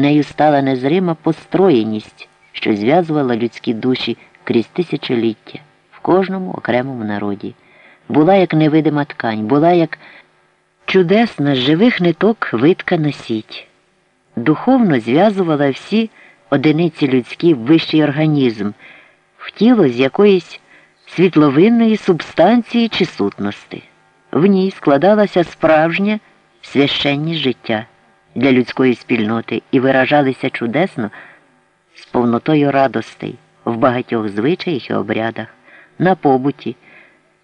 нею стала незрима построєність, що зв'язувала людські душі крізь тисячоліття в кожному окремому народі. Була як невидима ткань, була як чудесна з живих ниток виткана сіть. Духовно зв'язувала всі одиниці людські в вищий організм, в тіло з якоїсь світловинної субстанції чи сутності. В ній складалася справжня священність життя для людської спільноти і виражалися чудесно з повнотою радостей в багатьох звичаях і обрядах, на побуті,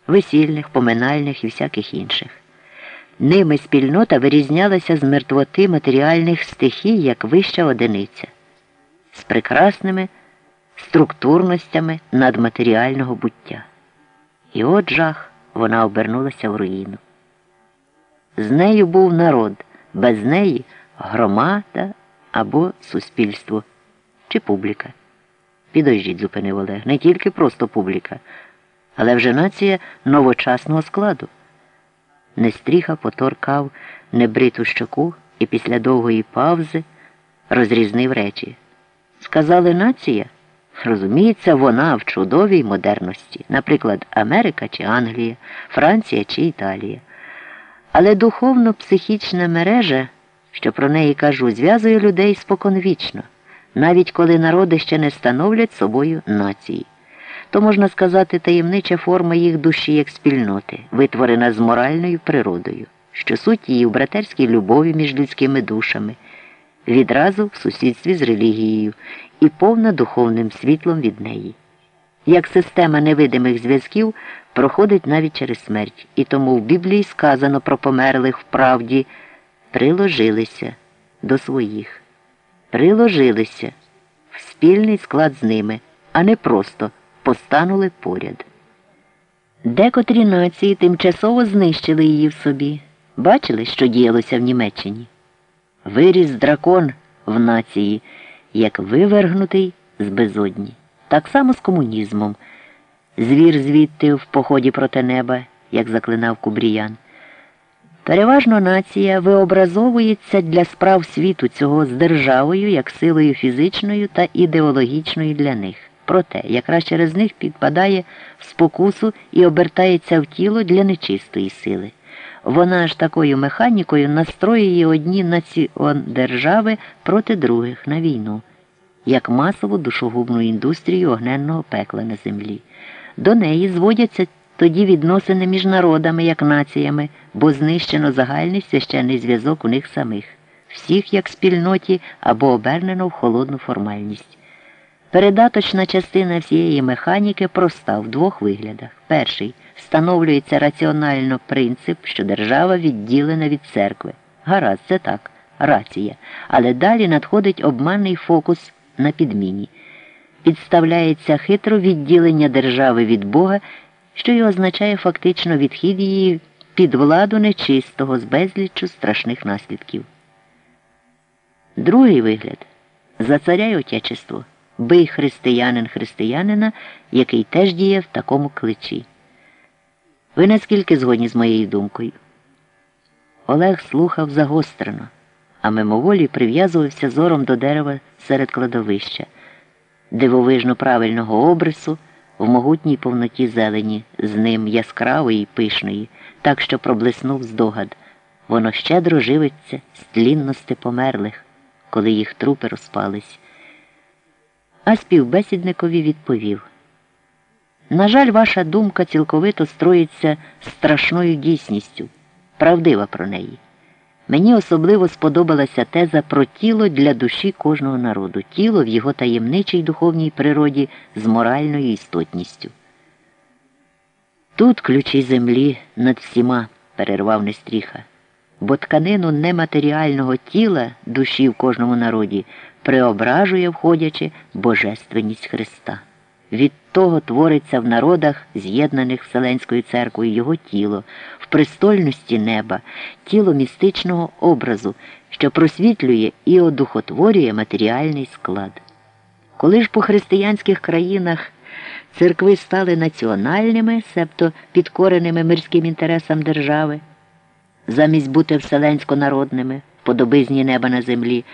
весільних, поминальних і всяких інших. Ними спільнота вирізнялася з мертвоти матеріальних стихій як вища одиниця, з прекрасними структурностями надматеріального буття. І от жах вона обернулася в руїну. З нею був народ, без неї громада або суспільство чи публіка. Підождіть, зупинив Олег, не тільки просто публіка, але вже нація новочасного складу. Нестріха поторкав небриту щоку і після довгої паузи розрізнив речі. Сказали нація, розуміється, вона в чудовій модерності, наприклад, Америка чи Англія, Франція чи Італія. Але духовно-психічна мережа, що про неї кажу, зв'язує людей споконвічно, навіть коли народи ще не становлять собою нації. То, можна сказати, таємнича форма їх душі як спільноти, витворена з моральною природою, що суть її в братерській любові між людськими душами, відразу в сусідстві з релігією і повна духовним світлом від неї. Як система невидимих зв'язків проходить навіть через смерть, і тому в Біблії сказано про померлих в правді приложилися до своїх, приложилися в спільний склад з ними, а не просто постанули поряд. Декотрі нації тимчасово знищили її в собі. Бачили, що діялося в Німеччині? Виріс дракон в нації, як вивергнутий з безодні. Так само з комунізмом. Звір звідти в поході проти неба, як заклинав Кубріян. Переважно нація виобразовується для справ світу цього з державою як силою фізичною та ідеологічною для них. Проте, якраз через них підпадає в спокусу і обертається в тіло для нечистої сили. Вона ж такою механікою настроює одні націон держави проти других на війну, як масову душогубну індустрію огненного пекла на землі. До неї зводяться тоді відносини між народами, як націями, бо знищено загальний священний зв'язок у них самих, всіх як спільноті або обернено в холодну формальність. Передаточна частина всієї механіки проста в двох виглядах. Перший встановлюється раціонально принцип, що держава відділена від церкви. Гаразд, це так, рація. Але далі надходить обманний фокус на підміні. Підставляється хитро відділення держави від Бога, що й означає фактично відхід її під владу нечистого з безліччю страшних наслідків. Другий вигляд за царя й отечество бий християнин християнина, який теж діє в такому кличі. Ви наскільки згодні з моєю думкою? Олег слухав загострено, а мимоволі прив'язувався зором до дерева серед кладовища, дивовижно правильного обрису в могутній повноті зелені, з ним яскравої й пишної, так що проблиснув здогад. Воно щедро живиться з тлінності померлих, коли їх трупи розпались. А співбесідникові відповів На жаль, ваша думка цілковито строїться страшною дійсністю, правдива про неї. Мені особливо сподобалася теза про тіло для душі кожного народу, тіло в його таємничій духовній природі з моральною істотністю. Тут ключі землі над всіма, перервав Нестріха, бо тканину нематеріального тіла душі в кожному народі преображує, входячи, божественність Христа. Від того твориться в народах, з'єднаних Вселенською церквою, його тіло, в престольності неба, тіло містичного образу, що просвітлює і одухотворює матеріальний склад. Коли ж по християнських країнах церкви стали національними, себто підкореними мирським інтересам держави, замість бути вселенсько народними, подобизні неба на землі,